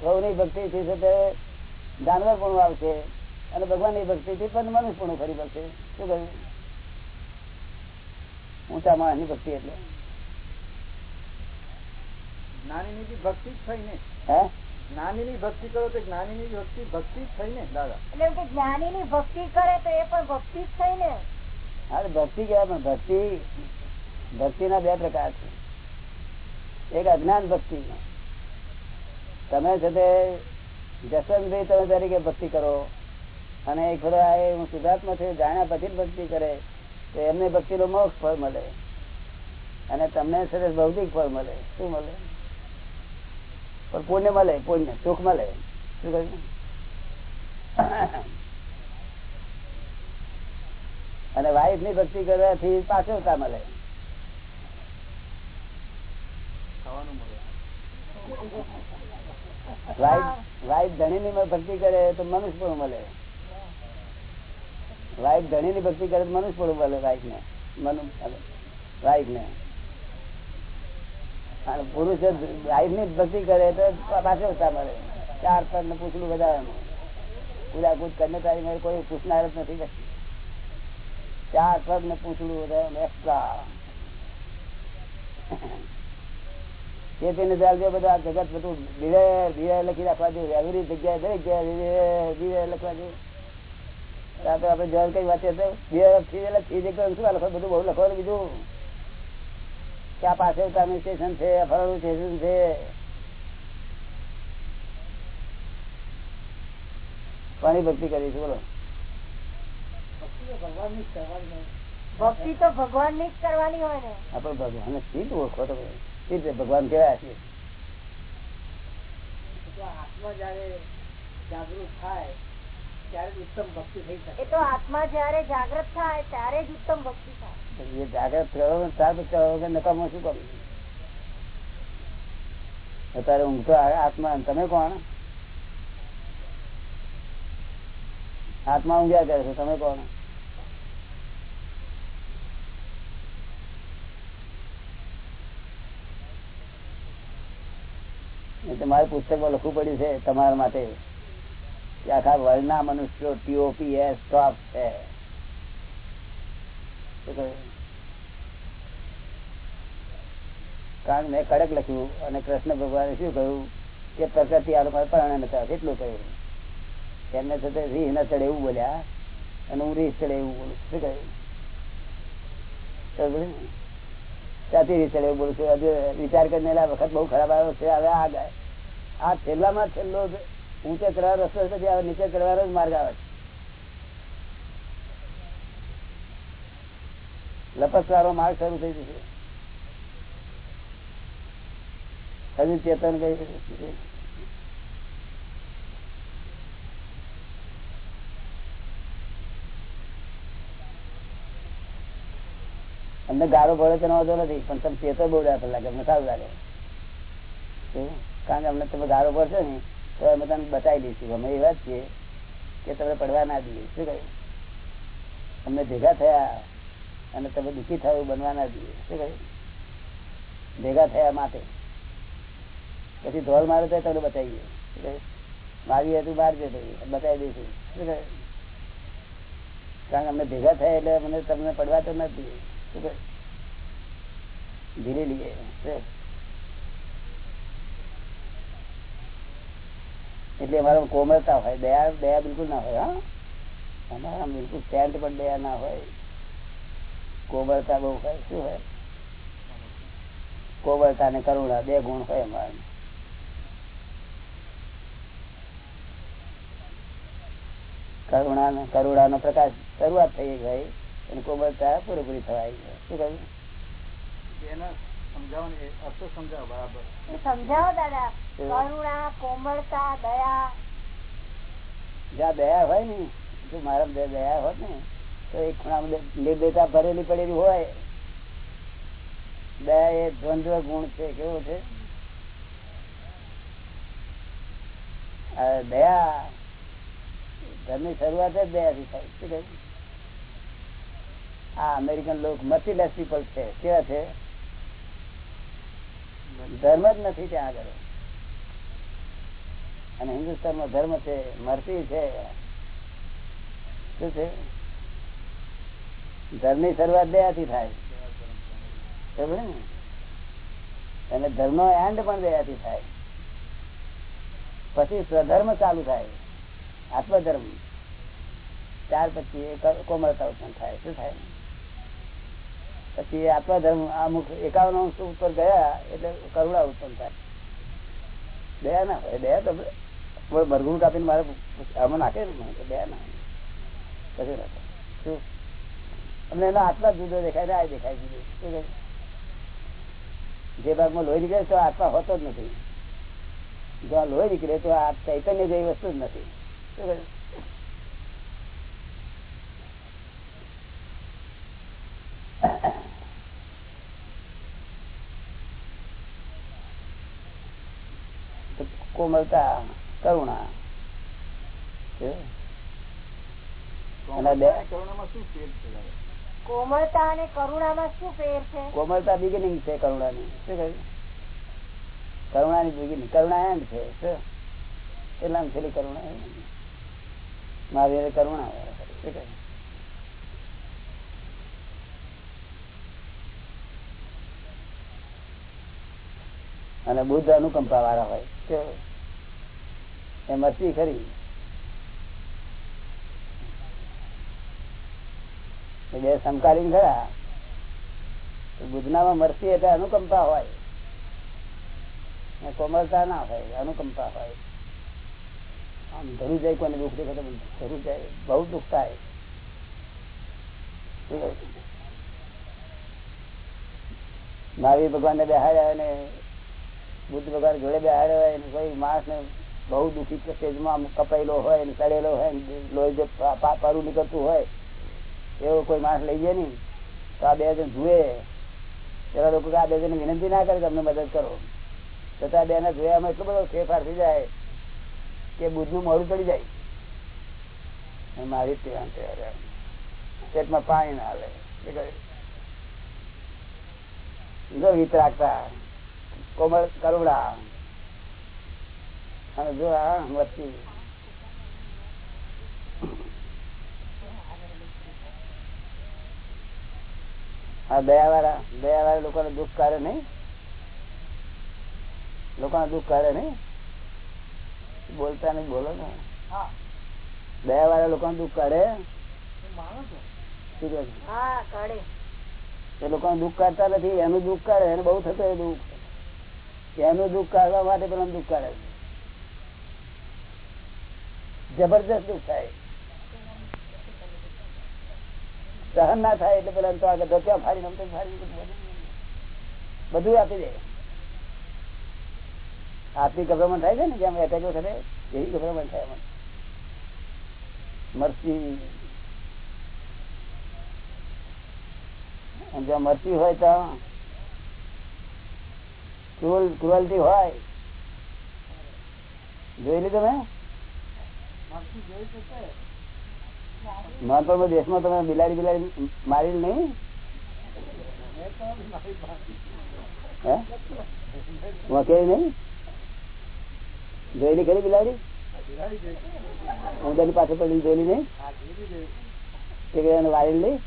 વહુ ની ભક્તિ થી જાનવર પણ આવશે અને ભગવાનની ભક્તિ થી પણ મનુષ્ય પણ ફરી પડશે. શું કહ્યું? ઊંચા માણસની ભક્તિ એટલે. જ્ઞાની ની ભક્તિ જ થઈ ને. હે? જ્ઞાની ની ભક્તિ કરો તો જ્ઞાની ની ભક્તિ ભક્તિ જ થઈ ને દાદા. એટલે કે જ્ઞાની ની ભક્તિ કરે તો એ પણ ભક્તિ જ થઈ ને. હા ભક્તિ પણ ભક્તિ ભક્તિ ના બે પ્રકાર છે. એક અજ્ઞાન ભક્તિ. તમે છે તે તમે તરીકે ભક્તિ કરો. અને એક આ એ હું શુદ્ધાત્મા છે, જાણ્યા પછી ભક્તિ કરે, તો એમને ભક્તિ નો મોક્ષ ફળ મળે. અને તમને છે ભૌતિક ફળ મળે. શું મળે? પણ પુણ્ય મળે, પુણ્ય, સુખ મળે. શું કહ્યું? અને વાઇફની ભક્તિ કરવાથી પાછળતા મળે. વાઈફ ધણી ની ભક્તિ કરે તો મનુષ્ય પણ મળે. વાઈફ ધણી ની ભક્તિ કરે તો મનુષ્ય પણ મળે વાઈફ ને. વાઈફ ને. અને પુરુષ વાઈફની ભક્તિ કરે તો પાછો મળે. ચાર પગ ને પૂછલું વધારાનું. કુદા કુદ કરીને તારી મારે કોઈ પૂછનાર જ નથી ચાર પગ ને પૂછલું વધારે એક્સ્ટ્રા ચેતીને ચાલજો બધા જગત બધું ધીરે ધીરે લખી રાખવા જોઈએ અઘરી જગ્યાએ દરેક જગ્યાએ ધીરે ધીરે લખવા જોઈએ રાતે આપણે જળ કઈ વાંચે તો બે લખી લખી જગ્યા શું લખો બધું બહુ લખવાનું બીજું? ક્યાં પાસે ઉતારનું સ્ટેશન છે ફરવાનું સ્ટેશન છે. કોની ભક્તિ કરીશું બોલો. ભક્તિ તો ભગવાનની જ કરવાની હોય. ની. જ કરવાની હોય ને આપડે ભગવાન શી ઓળખો તો રીતે ભગવાન કેવા છે. તો આત્મા જયારે જાગૃત થાય ત્યારે ઉત્તમ ભક્તિ થઈ શકે. એ તો આત્મા જયારે જાગૃત થાય ત્યારે જ ઉત્તમ ભક્તિ થાય. એ કે નકામો શું કરું? અત્યારે ઊંઘતો આત્મા તમે કોણ? આત્મા ઊંઘ્યા કરે છે તમે કોણ? મારે પુસ્તકમાં લખવું પડ્યું છે તમારા માટે. આખા વર્ણના મનુષ્યો ટીઓપીએસ ટોપ છે. કારણ મેં કડક લખ્યું અને કૃષ્ણ ભગવાને શું કહ્યું? કે પ્રકૃતિ આ નતા એટલું કહ્યું? એમને સાથે રીહ ન ચડે એવું બોલ્યા. અને હું રીહ ચડે એવું બોલું શું કહ્યું? ત્યાંથી રીહ ચડે એવું બોલું છું? હજુ વિચાર કરીને વખત બહુ ખરાબ આવ્યો છે. હવે આ ગયા આ છેલ્લામાં છેલ્લો ઊંચે કરવા રસ્તો પછી હવે નીચે કરવાનો જ માર્ગ આવે છે. લપસવારો માર્ગ શરૂ થઈ જશે. હજુ ચેતન કઈ અમને ગારો ભરે તેનો વાંધો નથી, પણ તમે ચેતો બહુ પેલા અમને સારું લાગે? કારણ કે અમને તમે ગારો પડશે ને, તો અમે તમને બતાવી દઈશું. અમે એવા જ છીએ કે તમે પડવા ના દઈએ. શું કહ્યું? અમને ભેગા થયા અને તમે દુઃખી થયું બનવા ના દઈએ. શું કહ્યું? ભેગા થયા માટે. પછી ધોલ મારે તો તમને બતાવીએ. શું કહ્યું? મારી હતું બાર જતો બતાવી દઈશું. શું કહ્યું? કારણ કે અમને ભેગા થયા એટલે મને તમને પડવા તો નથી. શું કહ્યું? ધીરે લઈએ એટલે અમારા કોમળતા હોય. દયા દયા બિલકુલ ના હોય અમારા બિલકુલ સેન્ટ પણ દયા ના હોય. કોમળતા બહુ હોય. શું હોય? કોમળતા ને કરુણા બે ગુણ હોય અમારા. કરુણા કરુણા નો પ્રકાશ શરૂઆત થઈ ગઈ, અને કોમળતા પૂરેપૂરી થવાય શું કહ્યું? સમજાવો ને એ અર્થો સમજાવો બરાબર. એ સમજાવો દાદા. કરુણા કોમળતા દયા. જ્યાં દયા હોય ને જો મારા દયા હોત ને તો એક ખૂણામાં નિર્દયતા ભરેલી પડેલી હોય. દયા એ દ્વંદ્વ ગુણ છે કેવો છે? આ દયા ઘરની શરૂઆત જ દયાથી થાય શું કહ્યું? આ અમેરિકન લોક મર્સીલેસ પીપલ છે કેવા છે? ધર્મ જ નથી ત્યાં આગળ. અને હિન્દુસ્તાનમાં ધર્મ છે, મરતી છે. શું છે? ધર્મની શરૂઆત દયાથી થાય. ને? અને ધર્મ એન્ડ પણ દયાથી થાય. પછી સ્વધર્મ ચાલુ થાય. આત્મધર્મ. ત્યાર પછી કોમળતા ઉત્પન્ન થાય. શું થાય? પછી આત્મધર્મ અમુક એકાવન અંશ ઉપર ગયા, એટલે કરુણા ઉત્પન્ન થાય. દયા ના હોય દયા તો કોઈ કાપીને મારે આમાં નાખે દયા ના હોય. કશું ના શું? અમને એના આટલા જુદો દેખાય ને આ દેખાય જુદો. જે ભાગમાં લોહી નીકળે તો આત્મા હોતો જ નથી. જો આ લોહી નીકળે, તો આ ચૈતન્ય જેવી વસ્તુ જ નથી. શું કહે? તો કોમળતા કરુણા. અને બે- કરુણામાં શું ફેર છે? દાદા? કોમળતા અને કરુણામાં શું ફેર છે? કોમળતા બિગિનિંગ છે કરુણાની. શું કહ્યું? કરુણાની બિગિનિંગ કરુણા એન્ડ છે? એટલા છેલ્લી કરુણા મારી કરુણા શું કહ્યું? અને બુદ્ધ અનુકંપા વાળા હોય કેવું? એ મસ્તી ખરી? બે સમકાલીન ખરા. બુધનામાં મરતી એટલે અનુકંપા હોય. કોમળતા ના હોય અનુકંપા હોય. આમ ધરું જાય કોને દુઃખ દેખે ધરું જાય, બહુ દુઃખ થાય. મહાવીર ભગવાન ને બેહાડ્યા ને બુદ્ધ ભગવાન જોડે બેહાડ્યા હોય કોઈ માણસ ને બહુ દુઃખી કપાયેલો હોય સડેલો હોય ને લોહી પારું નીકળતું હોય, એવો કોઈ માણસ લઈ જાય નહીં. તો આ બે જણ જુએ. પેલા લોકો આ બે જણ વિનંતી ના કરે તમને મદદ કરો. છતાં બે ને જોયામાં એટલો બધો ફેરફાર થઈ જાય કે બુદ્ધ મોડું પડી જાય. મારી જ તે અંતે પેટમાં પાણી ના હાલે. જો વિતરાગતા કોમળ કરુણા. અને જો આ વસ્તી આ દયા વાળા દયા વાળા લોકોને દુઃખ કરે નહીં? લોકોને દુઃખ કરે નહીં? બોલતા નહીં બોલો ને. દયા વાળા લોકોને દુઃખ કરે? એ લોકો દુઃખ કરતા નથી એનું દુઃખ કરે એને બહુ થતું એ દુઃખ. એનું દુઃખ કાઢવા માટે પણ દુઃખ કાઢે છે. જબરજસ્ત દુઃખ થાય. સહન ના થાય એટલે પેલા તો આગળ ધોક્યા ફાડી નમતો ફાડી બધું આપી દે. આપી ગભરામણ થાય છે ને જેમ એટેકો કરે એવી ગભરામણ થાય મને મરસી જો મરસી હોય તો ક્રુઅલ ક્રુઅલ્ટી હોય. જોઈ લીધું મેં મહત્વ દેશમાં તમે બિલાડી બિલાડી મારી નહીં? કેવી નહીં? જોયેલી ખરી બિલાડી? હું તેની પાસે પડી જોયેલી નહીં? કે વારેલી નહીં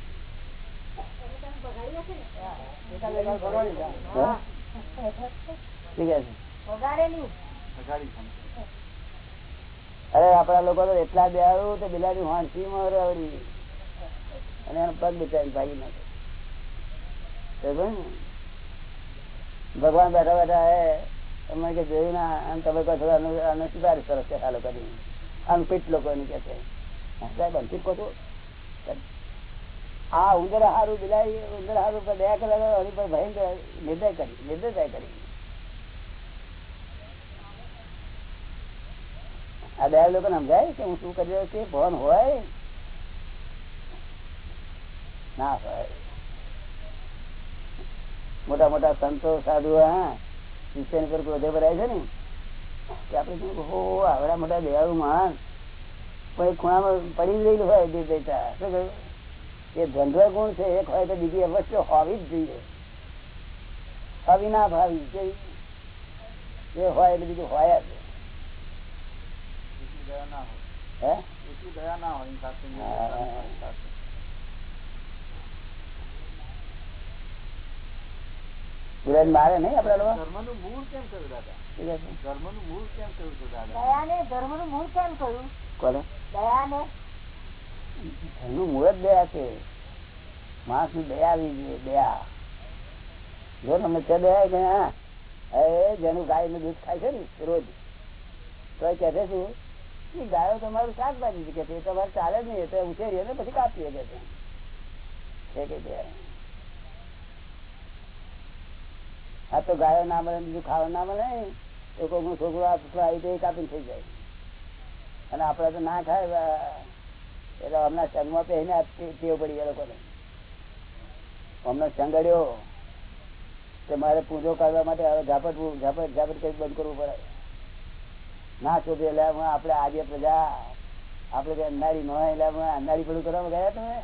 ઠીક છે વગાડે નહીં અઘાડી છે. અરે આપડા લોકો તો એટલા દયાળુ તો બિલાડી હાંસી માં અને એનો પગ બિચારી ભાગી નાખે. ભગવાન બેઠા બેઠા હે તમે કે જોયું ના આમ તમે કહો છો આનું સિફારિશ કરો છે આ લોકોની અનફિટ લોકોની કે છે. સાહેબ અનફિટ કહો છો આ ઉંદર હારું બિલાડી ઉંદર હારું પર દયા કલાક પર ભયંકર નિર્દય કરી નિર્દયતા કરી. આ બે લોકો સમજાય કે હું શું કરી રહ્યો છું? ભવન હોય? ના હોય. મોટા મોટા સંતો, સાધુ ક્રોધે ભરાય છે ને? કે આપણે શું હો, આવડા મોટા દયાળુ માણસ. પણ એક ખૂણામાં પડી ગયેલું હોય નિર્દયતા શું કહ્યું? એ ધંધો ગુણ છે? એક હોય તો બીજી અવશ્ય હોવી જ જોઈએ. હોવી ના ભાવી? એ હોય એટલે બીજું હોય જ એટલી દયા ના હોય હે એટલી દયા ના હોય એની સાથે હા. સાથે. વિરાજ મારે નહીં આપડે ધર્મનું મૂળ કેમ કહ્યું દાદા? ધર્મનું મૂળ કેમ કહ્યું છે દાદા? દયાને ધર્મનું મૂળ કેમ કહ્યું કોને? દયાને. એનું મૂળ જ દયા છે. માણસની દયા આવી જોઈએ દયા. જો તમે તે દયા કે હા. એ જેનું ગાયનું દૂધ ખાય છે ને રોજ. તો એ કહે છે શું? કે ગાયો તમારું શાકભાજી કે તમારે ચાલે જ નહીં. તો ઉછેરીએ ને પછી કાપીએ કે છે. આ તો ગાયો ના મળે બીજું ખાવા ના મળે એ કોઈ હું છોકરો આવી તો કાપીને થઈ જાય. અને આપડે તો ના ખાય એટલે હમણાં સંઘમાં પહેરીને ટેવ પડી ગયા લોકોને. હમણાં સંગડ્યો. તે મારે પૂજો કરવા માટે હવે ઝાપટ ઝાપટ ઝાપટ કઈ બંધ કરવું પડે. ના શોધે એટલે આપડે આજે પ્રજા આપડે કઈ અંધારી નો એટલે અંધારી પડું કરવા ગયા તમે?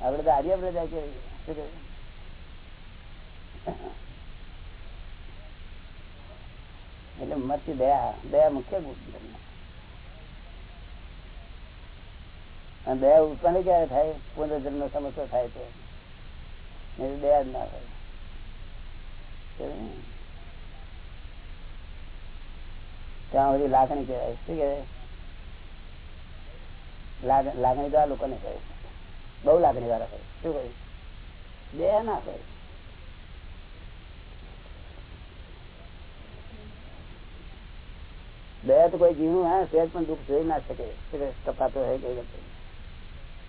આપડે તો આજે પ્રજા કે એટલે મરતી દયા દયા મુખ્ય ગુણ દયા ઉત્પન્ન ક્યારે થાય? પુનર્જન્મ નો સમસ્યા થાય તો. દયા જ ના થાય સમજ્યું ને? ત્યાં બધી લાગણી કહેવાય. શું કહેવાય? લાગણી તો લોકોને કહે બહુ લાગણી દ્વારા કહે શું કહ્યું બે ના કહે દયા તો કોઈ જીવું હા સહેજ પણ દુઃખ જોઈ ના શકે. તફાતો હોય કઈ રીતે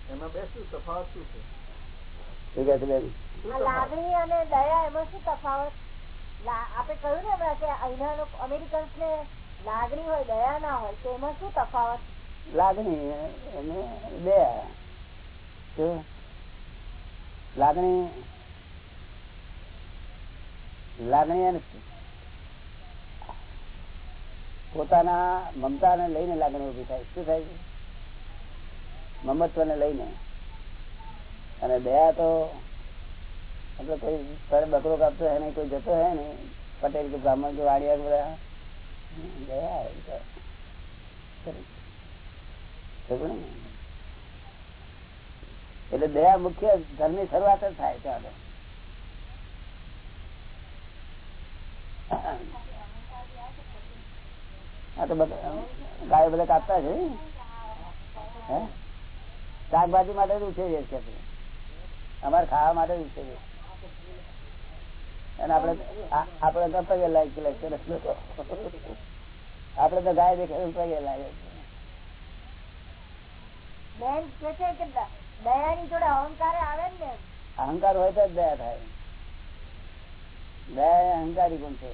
એમાં બે શું તફાવત શું છે? શું કહે છે બેન? લાગણી અને દયા એમાં શું તફાવત? લા- આપણે કહ્યું ને હમણાં કે અહીંના લોકો અમેરિકન્સ ને લાગણી હોય, દયા ના હોય, તો એમાં શું તફાવત? લાગણી અને દયા. શું? લાગણી લાગણી પોતાના મમતા ને લઈને લાગણી ઊભી થાય. શું થાય છે? મમત્વ ને લઈને. અને દયા તો એટલે કોઈ બકરો કાપતો હે નહીં કોઈ જતો હે નહીં. પટેલ કે બ્રાહ્મણ કે વાડિયા બધા. એટલે દયા મુખ્ય ધર્મની શરૂઆત જ થાય ચાલો આ તો ગાયો બધા કાપતા છે હે? શાકભાજી માટે ઉછેરીએ છે કે અમારે ખાવા માટે ઉછેરીએ અને આપડે આપડે તો પગે લાગે આપડે તો. ગાય દેખે પગે લાગે બેન કે છે કે દયાની જોડે અહંકાર આવે ને અહંકાર હોય તો જ દયા થાય. દયા અહંકારી ગુણ છે.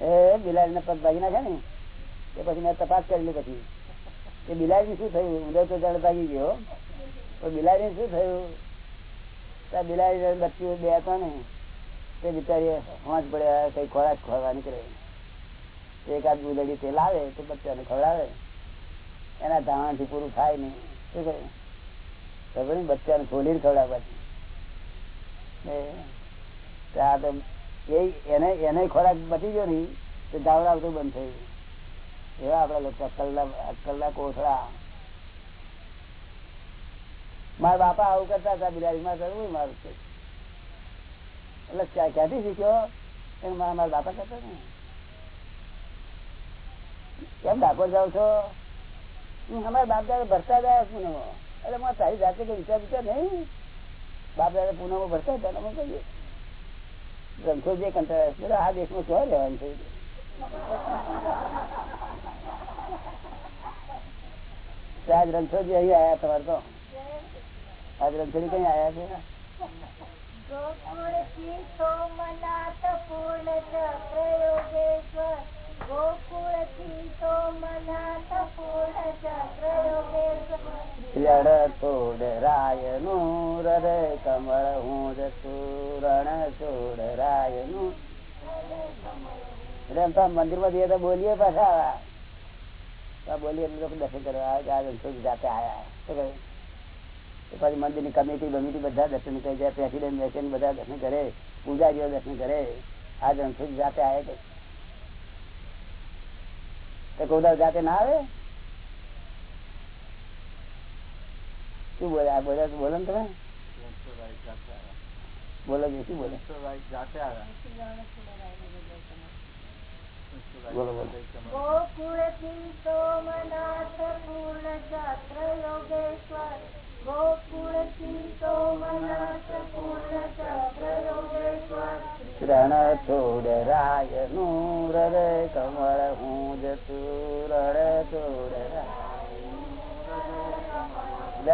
એ બિલાડી ને પગ ભાગી નાખે ને એ પછી મેં તપાસ કરેલી પછી. કે બિલાડી શું થયું? ઉંદર તો જળ ભાગી ગયો. તો બિલાડી શું થયું? બિલાડી બચ્ચી બે હતા ને, તે બિચારી હોંચ પડ્યા કઈ ખોરાક ખોરવા નીકળે. એકાદ બુદડી તે લાવે, તો બચ્ચાને ખવડાવે. એના ધાણાથી પૂરું થાય નહીં શું કહે ખબર ને બચ્ચાને ખોલીને ખવડાવવા ત્યાં તો એ એને એને ખોરાક બચી ગયો નહીં તો ધાવડાવતું બંધ થયું એવા આપણા લોકો કલાક કલાક ઓછળા મારા બાપા આવું કરતા હતા બિલાડી માં કરવું મારું છે એટલે ક્યાં- ક્યાંથી શીખ્યો? એમ મારા બાપા કરતા ને કેમ ડાકોર જાઉં છો? હું અમારા બાપ દાદા ભરતા ગયા પુનઃ એટલે મારે તારી જાતે કઈ વિચાર વિચાર નહીં. બાપ દાદા પુનઃ ભરતા હતા અમે કહીએ. ગ્રંથો જે કંટાળ્યા આ દેશમાં ક્યાં રહેવાનું છે? ગ્રંથો જે અહીં આવ્યા તમારે તો. આજ રણછોડી કઈ આયા છે? રાયનું હૃદય કમળ હું રણ છોડ રાયનું મંદિરમાં જઈએ તો બોલીએ પાછા. બોલીએ દર્શન કરવા જાતે આયા. શું કહ્યું? પછી મંદિરની કમિટી બમિટી બધા દર્શન કરી જાય, પ્રેસિડેન્ટ બેસીને બધા દર્શન કરે, પૂજારીઓ દર્શન કરે, આ રણછોડ જાતે આવે કે તો જાતે ના આવે શું બોલે આ બોલે બોલો ને તમે. બોલો છો શું બોલે જાતે આવ્યા. ગોકુળથી સોમનાથ પૂર્ણ જાત્ર યોગેશ્વર રણ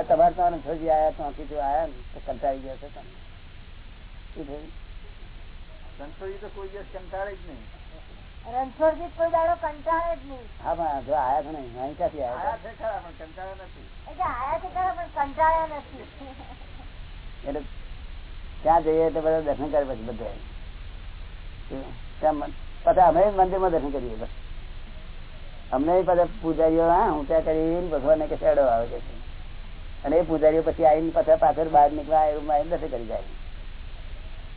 તમારે તો છોડી આયા ત્યાંથી જો આયા ને, તો કંટાળી ગયો છે તમે. રણછોડજી તો કોઈ દિવસ કંટાળે જ નહીં. રણછોડજી કોઈ દાડો કંટાળે જ નહીં. હા પણ જો આયા છો ને અહીં આયા આયા છે? ખરા પણ કંટાળે નથી. એટલે આયા છે ખરા પણ કંટાળ્યા નથી. એટલે ત્યાં જઈએ તો બધા દર્શન કરે પછી બધા. ત્યાં પછી અમે મંદિરમાં દર્શન કરીએ બસ. અમને બધા પૂજારીઓ હા હું ત્યાં કરીને ભગવાનને કે શેડો આવે છે. અને એ પૂજારીઓ પછી આવીને પાછા પાછળ બહાર નીકળ્યા એવું દર્શન કરી જાય.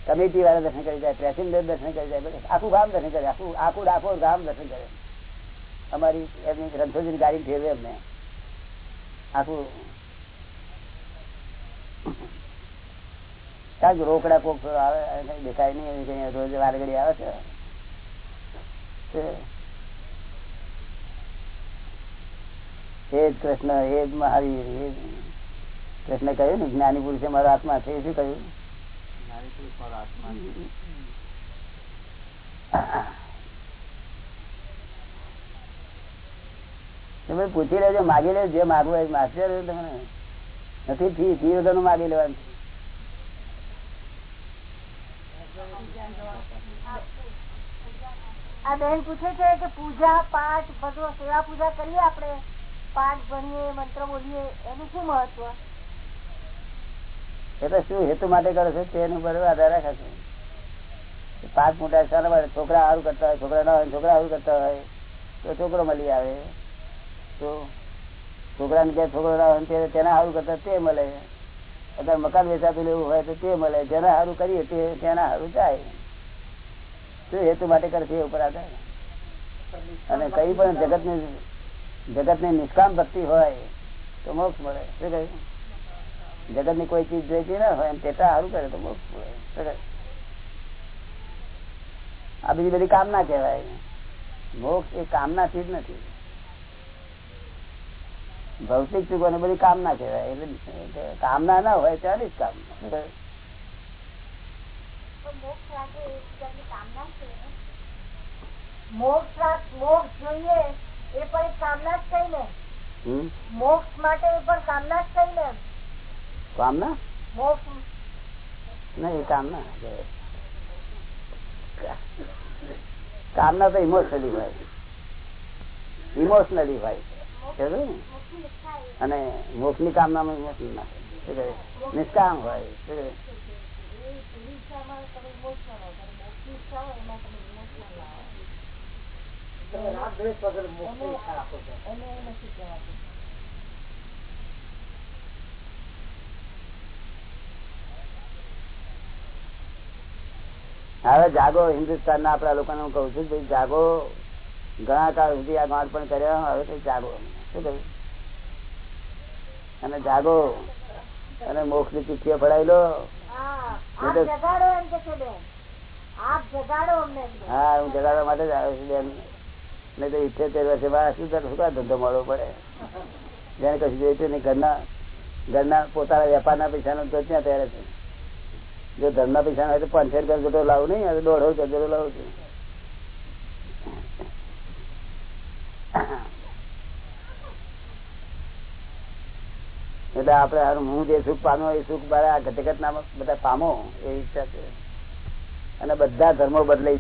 કમિટી વાળા દર્શન કરી જાય પ્રેસિડેન્ટ દર્શન કરી જાય આખું ગામ દર્શન કરે, આખું આખું ડાખો ગામ દર્શન કરે. અમારી એમની રણછોડજીની ગાડી ફેરવે અમને આખું કારણ કે રોકડા કોક આવે કઈ દેખાય નહીં કઈ રોજ વારગડી આવે છે. એ જ કૃષ્ણ એ જ મહાવીર એ કૃષ્ણ કહ્યું ને, જ્ઞાની પુરુષે મારો આત્મા છે એ શું કહ્યું નારી પુરુષ મારો આત્મા છે. તમે પૂછી લેજો, માગી લેજો, જે માગવું હોય માગશે તમને. નથી ફી ફી વગર માગી લેવાનું. આ બેન પૂછે છે કે પૂજા, પાઠ, બધું સેવા પૂજા કરીએ આપણે? પાઠ ભણીએ, મંત્ર બોલીએ, એનું શું મહત્વ? એ તો શું હેતુ માટે કરે છે? તેનું બરોબર આધાર રાખે છે. પાંચ મોટા શાના માટે છોકરા સારું કરતા હોય, છોકરા ના હોય, છોકરા સારું કરતા હોય, તો છોકરો મળી આવે. તો છોકરાને ક્યાં છોકરો ના હોય તેના સારું કરતા તે મળે. અત્યારે મકાન વેચાતું લેવું હોય તો તે મળે. જેના સારું કરીએ તે તેના સારું જાય. શું હેતુ માટે કરે છે એ ઉપર આધાર? અને કઈ પણ જગત ને જગત ને નિષ્કામ ભક્તિ હોય તો મોક્ષ મળે. શું કહ્યું? જગતની કોઈ ચીજ જોઈતી ના હોય પેટા સારું કરે તો કહ્યું? આ બીજી બધી કામના કહેવાય મોક્ષ એ કામના ચીજ નથી. ભૌતિક સુખો ને બધી કામના કહેવાય. એટલે કામના ના હોય ત્યારે જ કામ. મોક્ષ જોઈએ એ પણ કામના જ થઈ ને. મોક્ષ માટે પણ કામના જ થઈ ને. કામના? નહીં કામના. કામના તો ઇમોશનલી હોય. ઇમોશનલી હોય. અને મોક્ષની કામનામાં ઇમોશનલ ના? નિષ્કામ હોય? એ પેલી ઈચ્છામાં તમે ઇમોશનલ હો જ્યારે મોક્ષની ઈચ્છા હોય એમાં તમે ઇમોશનલ ના હો તમે રાગ દ્વેષ વગર મોક્ષની ઈચ્છા રાખો છો એને એ નથી કહેવાતું હવે જાગો હિન્દુસ્તાન ના આપડા લોકો હું કઉ છું ભાઈ જાગો. ઘણા કાળ સુધી આ ગાંઠ પણ કર્યા હવે તો જાગો. શું કહ્યું? અને જાગો. અને મોક્ષની ચિઠ્ઠીઓ પડાવી લો. હા. હા જગાડવા માટે જ આવ્યો છું બેન. નહીં તો ઇઠ્યોતેર વર્ષે બહાર શું કરે શું ધંધો મળવો પડે? જેને કશું જોઈતું નહીં ઘરના ઘરના પોતાના વેપારના પૈસાનો તો ત્યાં તૈયાર છે. જો ધર્મના પૈસા હોય પાંચસો રૂપિયા જોડો લાવું નહીં, હવે રૂપિયા જોડો લાવું છું. એટલે આપડે હું જે સુખ પામ્યો એ સુખ મારા ઘટઘટ ના બધા પામો, એ ઈચ્છા છે. અને બધા ધર્મો બદલાઈ